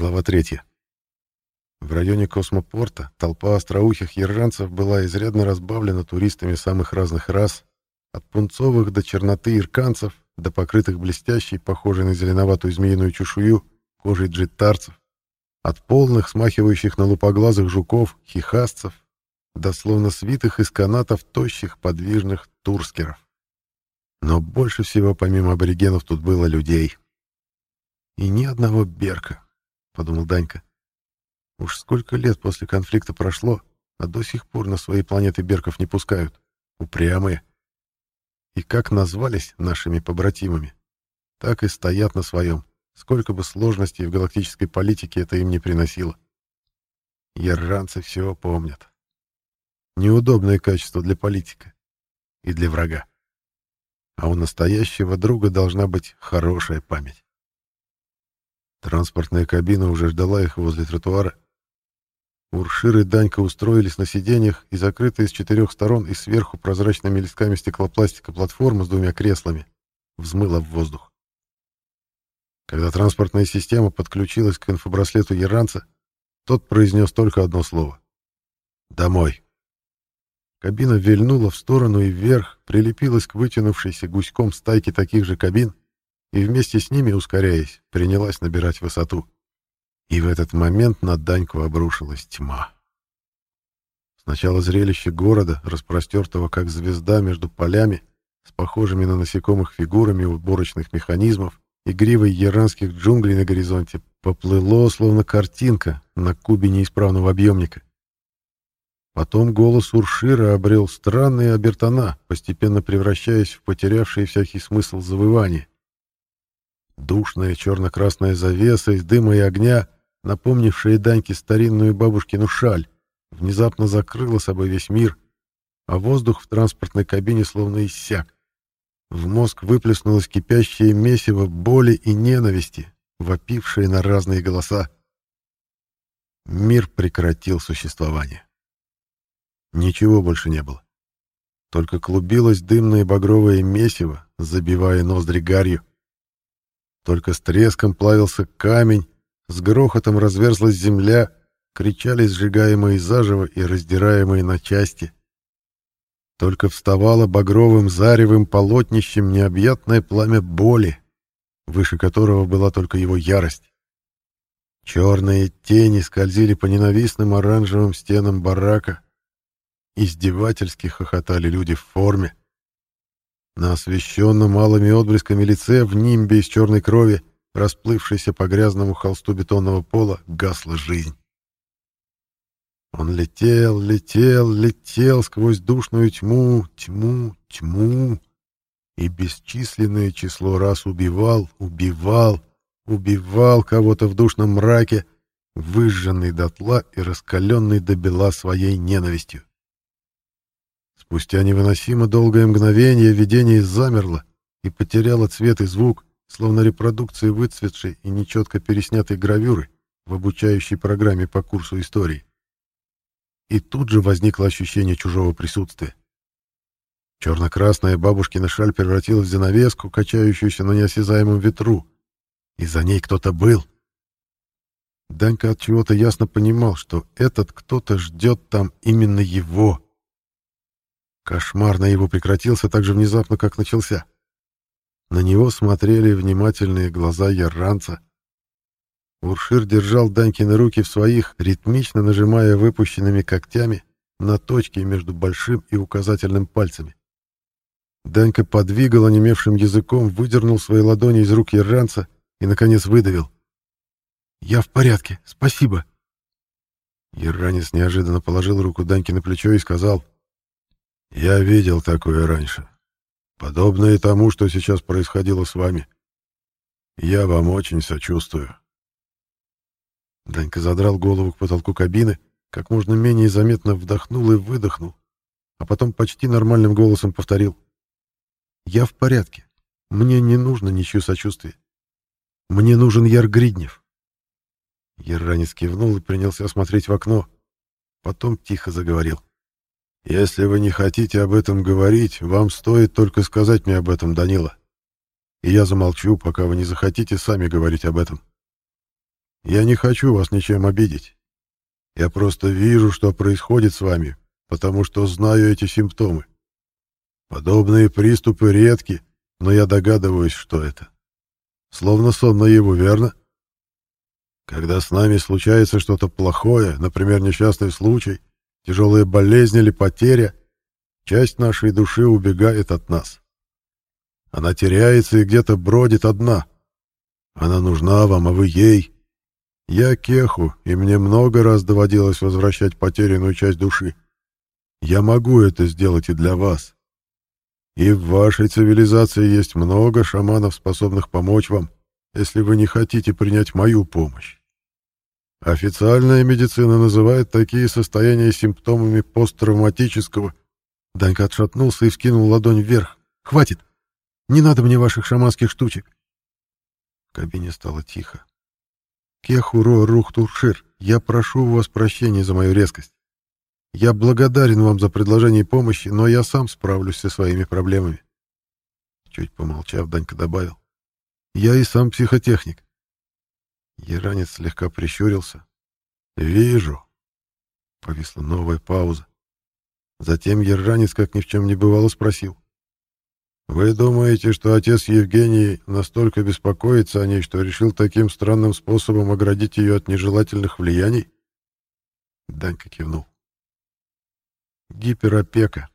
Глава 3. В районе космопорта толпа остроухих ержанцев была изрядно разбавлена туристами самых разных рас, от пунцовых до черноты ирканцев, до покрытых блестящей, похожей на зеленоватую змеиную чешую, кожей джиттарцев, от полных, смахивающих на лупоглазых жуков, хихасцев, до словно свитых из канатов тощих, подвижных турскеров. Но больше всего, помимо аборигенов, тут было людей. И ни одного берка, — подумал Данька. Уж сколько лет после конфликта прошло, а до сих пор на свои планеты берков не пускают. Упрямые. И как назвались нашими побратимами, так и стоят на своем, сколько бы сложностей в галактической политике это им не приносило. Ярранцы все помнят. Неудобное качество для политика и для врага. А у настоящего друга должна быть хорошая память. Транспортная кабина уже ждала их возле тротуара. Уршир и Данька устроились на сиденьях, и закрытая с четырех сторон и сверху прозрачными листками стеклопластика платформа с двумя креслами взмыла в воздух. Когда транспортная система подключилась к инфобраслету Яранца, тот произнес только одно слово. «Домой». Кабина вильнула в сторону и вверх, прилепилась к вытянувшейся гуськом стайке таких же кабин и вместе с ними, ускоряясь, принялась набирать высоту. И в этот момент на Даньку обрушилась тьма. Сначала зрелище города, распростертого как звезда между полями, с похожими на насекомых фигурами уборочных механизмов и гривой яранских джунглей на горизонте, поплыло, словно картинка на кубе неисправного объемника. Потом голос Уршира обрел странные обертона, постепенно превращаясь в потерявшие всякий смысл завывания. Душная черно-красная завеса из дыма и огня, напомнившая Даньке старинную бабушкину шаль, внезапно закрыла собой весь мир, а воздух в транспортной кабине словно иссяк. В мозг выплеснулось кипящее месиво боли и ненависти, вопившее на разные голоса. Мир прекратил существование. Ничего больше не было. Только клубилось дымное багровое месиво, забивая ноздри гарью. Только с треском плавился камень, с грохотом разверзлась земля, кричали сжигаемые заживо и раздираемые на части. Только вставало багровым заревым полотнищем необъятное пламя боли, выше которого была только его ярость. Черные тени скользили по ненавистным оранжевым стенам барака. Издевательски хохотали люди в форме. На освещенном малыми отблесками лице в нимбе из черной крови, расплывшейся по грязному холсту бетонного пола, гасла жизнь. Он летел, летел, летел сквозь душную тьму, тьму, тьму, и бесчисленное число раз убивал, убивал, убивал кого-то в душном мраке, выжженный дотла и раскаленный до бела своей ненавистью. Спустя невыносимо долгое мгновение видение замерло и потеряло цвет и звук, словно репродукция выцветшей и нечетко переснятой гравюры в обучающей программе по курсу истории. И тут же возникло ощущение чужого присутствия. Черно-красная бабушкина шаль превратилась в занавеску, качающуюся на неосязаемом ветру, и за ней кто-то был. Данька от чего-то ясно понимал, что этот кто-то ждет там именно его. Кошмар на его прекратился так же внезапно, как начался. На него смотрели внимательные глаза ярранца. Уршир держал Данькины руки в своих, ритмично нажимая выпущенными когтями на точки между большим и указательным пальцами. Данька подвигал онемевшим языком, выдернул свои ладони из рук ярранца и, наконец, выдавил. «Я в порядке, спасибо». Ярранец неожиданно положил руку Даньке на плечо и сказал, я видел такое раньше. Подобное тому, что сейчас происходило с вами. Я вам очень сочувствую. Данька задрал голову к потолку кабины, как можно менее заметно вдохнул и выдохнул, а потом почти нормальным голосом повторил. «Я в порядке. Мне не нужно ничего сочувствия. Мне нужен Яр Гриднев». Ярранец кивнул и принялся смотреть в окно. Потом тихо заговорил. Если вы не хотите об этом говорить, вам стоит только сказать мне об этом, Данила. И я замолчу, пока вы не захотите сами говорить об этом. Я не хочу вас ничем обидеть. Я просто вижу, что происходит с вами, потому что знаю эти симптомы. Подобные приступы редки, но я догадываюсь, что это. Словно сон наяву, верно? Когда с нами случается что-то плохое, например, несчастный случай, тяжелая болезнь или потеря, часть нашей души убегает от нас. Она теряется и где-то бродит одна. Она нужна вам, а вы ей. Я Кеху, и мне много раз доводилось возвращать потерянную часть души. Я могу это сделать и для вас. И в вашей цивилизации есть много шаманов, способных помочь вам, если вы не хотите принять мою помощь. Официальная медицина называет такие состояния симптомами посттравматического. Данька отшатнулся и вскинул ладонь вверх. «Хватит! Не надо мне ваших шаманских штучек!» В кабине стало тихо. «Кехуро Рухтуршир, я прошу у вас прощения за мою резкость. Я благодарен вам за предложение помощи, но я сам справлюсь со своими проблемами». Чуть помолчав, Данька добавил. «Я и сам психотехник. Яранец слегка прищурился. «Вижу». Повисла новая пауза. Затем Яранец, как ни в чем не бывало, спросил. «Вы думаете, что отец Евгений настолько беспокоится о ней, что решил таким странным способом оградить ее от нежелательных влияний?» Данька кивнул. «Гиперопека.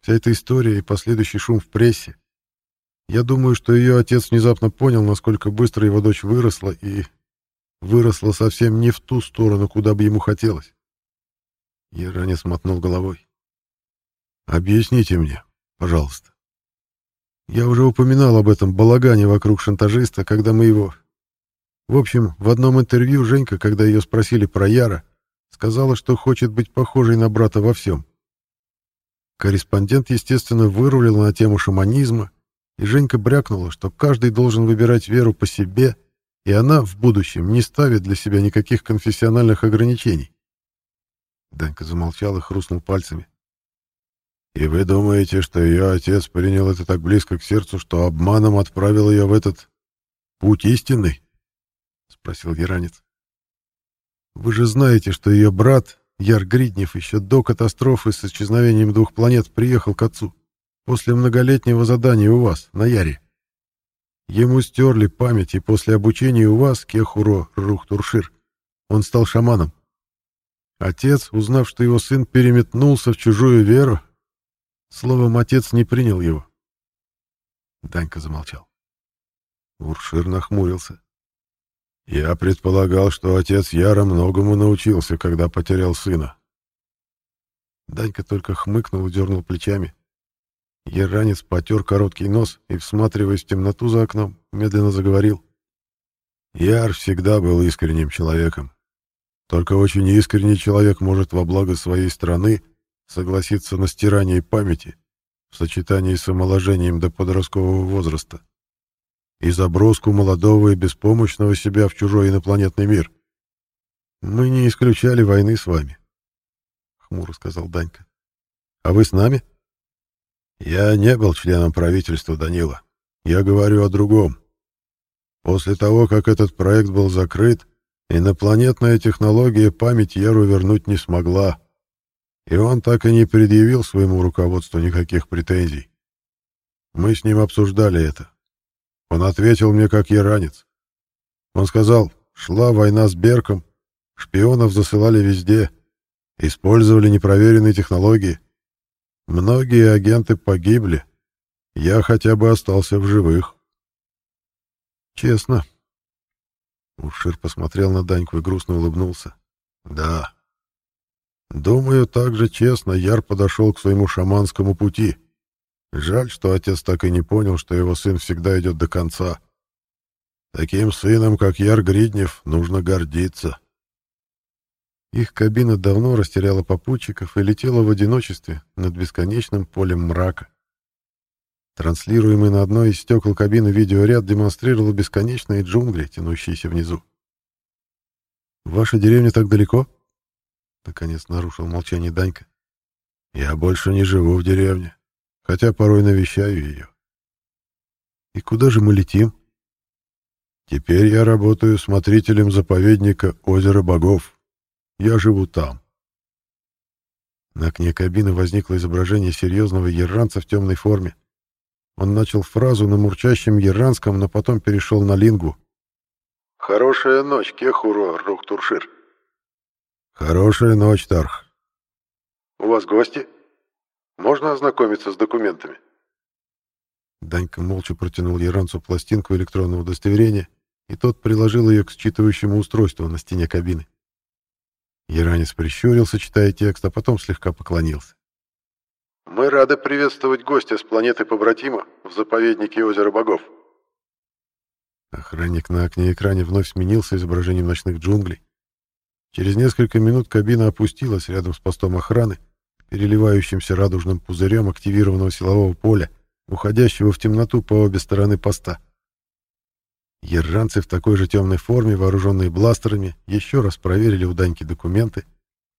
Вся эта история и последующий шум в прессе я думаю, что ее отец внезапно понял, насколько быстро его дочь выросла, и выросла совсем не в ту сторону, куда бы ему хотелось. Яранец мотнул головой. «Объясните мне, пожалуйста. Я уже упоминал об этом балагане вокруг шантажиста, когда мы его... В общем, в одном интервью Женька, когда ее спросили про Яра, сказала, что хочет быть похожей на брата во всем. Корреспондент, естественно, вырулил на тему шаманизма, и Женька брякнула, что каждый должен выбирать веру по себе, и она в будущем не ставит для себя никаких конфессиональных ограничений. Данька замолчал и хрустнул пальцами. «И вы думаете, что ее отец принял это так близко к сердцу, что обманом отправил ее в этот путь истинный?» — спросил Геранец. «Вы же знаете, что ее брат, Яр Гриднев, еще до катастрофы с исчезновением двух планет приехал к отцу после многолетнего задания у вас, на Яре. Ему стерли память, и после обучения у вас, Кехуро Рухтуршир, он стал шаманом. Отец, узнав, что его сын переметнулся в чужую веру, словом, отец не принял его. Данька замолчал. Уршир нахмурился. Я предполагал, что отец Яра многому научился, когда потерял сына. Данька только хмыкнул и дернул плечами. Яранец потер короткий нос и, всматриваясь в темноту за окном, медленно заговорил. Яр всегда был искренним человеком. Только очень искренний человек может во благо своей страны согласиться на стирание памяти в сочетании с омоложением до подросткового возраста и заброску молодого и беспомощного себя в чужой инопланетный мир. Мы не исключали войны с вами, — хмуро сказал Данька. — А вы с нами? — я не был членом правительства, Данила. Я говорю о другом. После того, как этот проект был закрыт, инопланетная технология память Еру вернуть не смогла, и он так и не предъявил своему руководству никаких претензий. Мы с ним обсуждали это. Он ответил мне как яранец. Он сказал, шла война с Берком, шпионов засылали везде, использовали непроверенные технологии. Многие агенты погибли. Я хотя бы остался в живых. Честно. Ушир посмотрел на Даньку и грустно улыбнулся. Да. Думаю, так же честно Яр подошел к своему шаманскому пути. Жаль, что отец так и не понял, что его сын всегда идет до конца. Таким сыном, как Яр Гриднев, нужно гордиться. Их кабина давно растеряла попутчиков и летела в одиночестве над бесконечным полем мрака. Транслируемый на одной из стекол кабины видеоряд демонстрировал бесконечные джунгли, тянущиеся внизу. «Ваша деревня так далеко?» Наконец нарушил молчание Данька. «Я больше не живу в деревне, хотя порой навещаю ее». «И куда же мы летим?» Теперь я работаю смотрителем заповедника Озера Богов. Я живу там. На окне кабины возникло изображение серьезного ерранца в темной форме. Он начал фразу на мурчащем ерранском, но потом перешел на лингу. «Хорошая ночь, Кехуро, Руктуршир». «Хорошая ночь, Тарх». «У вас гости? Можно ознакомиться с документами?» Данька молча протянул Еранцу пластинку электронного удостоверения, и тот приложил ее к считывающему устройству на стене кабины. Яранец прищурился, читая текст, а потом слегка поклонился. «Мы рады приветствовать гостя с планеты Побратима в заповеднике озера богов». Охранник на окне экране вновь сменился изображением ночных джунглей. Через несколько минут кабина опустилась рядом с постом охраны, переливающимся радужным пузырем активированного силового поля, уходящего в темноту по обе стороны поста. Ержанцы в такой же темной форме, вооруженные бластерами, еще раз проверили у Даньки документы,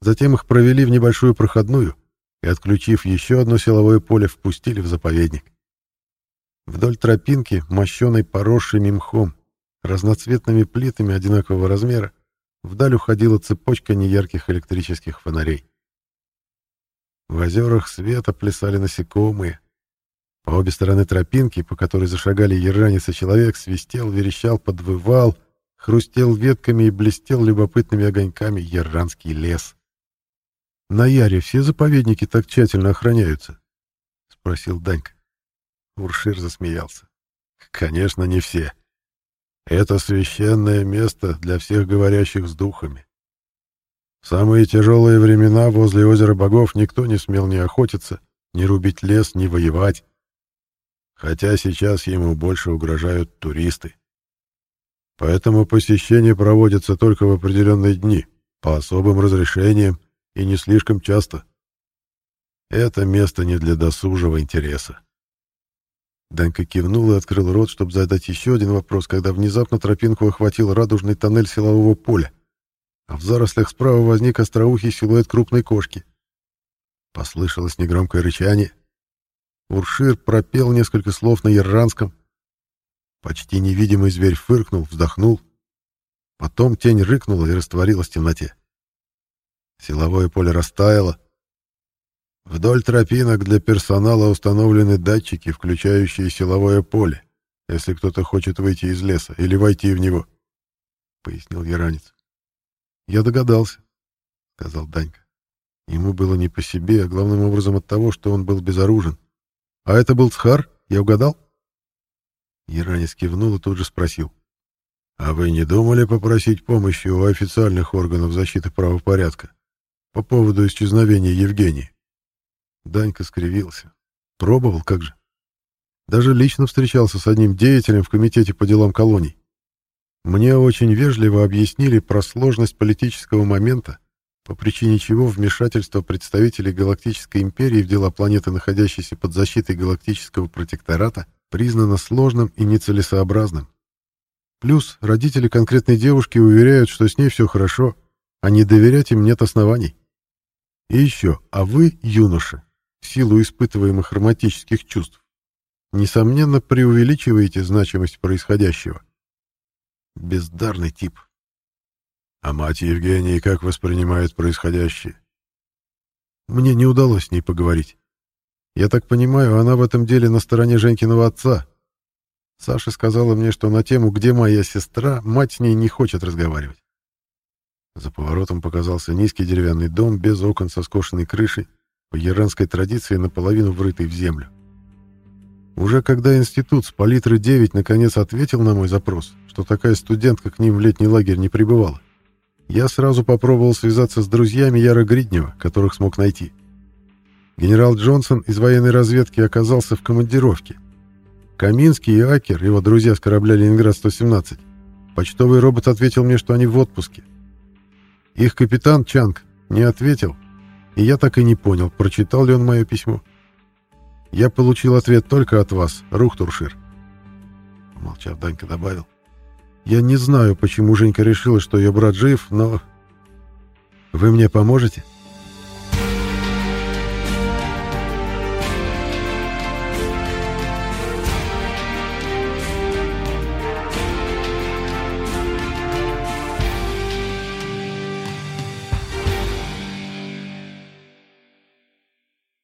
затем их провели в небольшую проходную и, отключив еще одно силовое поле, впустили в заповедник. Вдоль тропинки, мощеной поросшими мхом, разноцветными плитами одинакового размера, вдаль уходила цепочка неярких электрических фонарей. В озерах света плясали насекомые, по обе стороны тропинки, по которой зашагали еранец и человек, свистел, верещал, подвывал, хрустел ветками и блестел любопытными огоньками ерранский лес. «На Яре все заповедники так тщательно охраняются?» — спросил Данька. Уршир засмеялся. «Конечно, не все. Это священное место для всех говорящих с духами. В самые тяжелые времена возле озера богов никто не смел ни охотиться, ни рубить лес, ни воевать хотя сейчас ему больше угрожают туристы. Поэтому посещение проводится только в определенные дни, по особым разрешениям и не слишком часто. Это место не для досужего интереса. Данька кивнул и открыл рот, чтобы задать еще один вопрос, когда внезапно тропинку охватил радужный тоннель силового поля, а в зарослях справа возник остроухий силуэт крупной кошки. Послышалось негромкое рычание, Уршир пропел несколько слов на ерранском. Почти невидимый зверь фыркнул, вздохнул. Потом тень рыкнула и растворилась в темноте. Силовое поле растаяло. Вдоль тропинок для персонала установлены датчики, включающие силовое поле, если кто-то хочет выйти из леса или войти в него, — пояснил Яранец. — Я догадался, — сказал Данька. Ему было не по себе, а главным образом от того, что он был безоружен. А это был Цхар? Я угадал? Яранец кивнул и тут же спросил. А вы не думали попросить помощи у официальных органов защиты правопорядка по поводу исчезновения Евгении? Данька скривился. Пробовал, как же. Даже лично встречался с одним деятелем в комитете по делам колоний. Мне очень вежливо объяснили про сложность политического момента по причине чего вмешательство представителей Галактической империи в дела планеты, находящейся под защитой Галактического протектората, признано сложным и нецелесообразным. Плюс родители конкретной девушки уверяют, что с ней все хорошо, а не доверять им нет оснований. И еще, а вы, юноша, в силу испытываемых романтических чувств, несомненно преувеличиваете значимость происходящего. Бездарный тип. А мать Евгении как воспринимает происходящее? Мне не удалось с ней поговорить. Я так понимаю, она в этом деле на стороне Женькиного отца. Саша сказала мне, что на тему «Где моя сестра?» мать с ней не хочет разговаривать. За поворотом показался низкий деревянный дом без окон со скошенной крышей, по яранской традиции наполовину врытый в землю. Уже когда институт с палитры 9 наконец ответил на мой запрос, что такая студентка к ним в летний лагерь не прибывала, я сразу попробовал связаться с друзьями Яра Гриднева, которых смог найти. Генерал Джонсон из военной разведки оказался в командировке. Каминский и Акер, его друзья с корабля «Ленинград-117», почтовый робот ответил мне, что они в отпуске. Их капитан Чанг не ответил, и я так и не понял, прочитал ли он мое письмо. Я получил ответ только от вас, Рухтуршир. Молчав, Данька добавил. Я не знаю, почему Женька решила, что ее брат жив, но... Вы мне поможете?»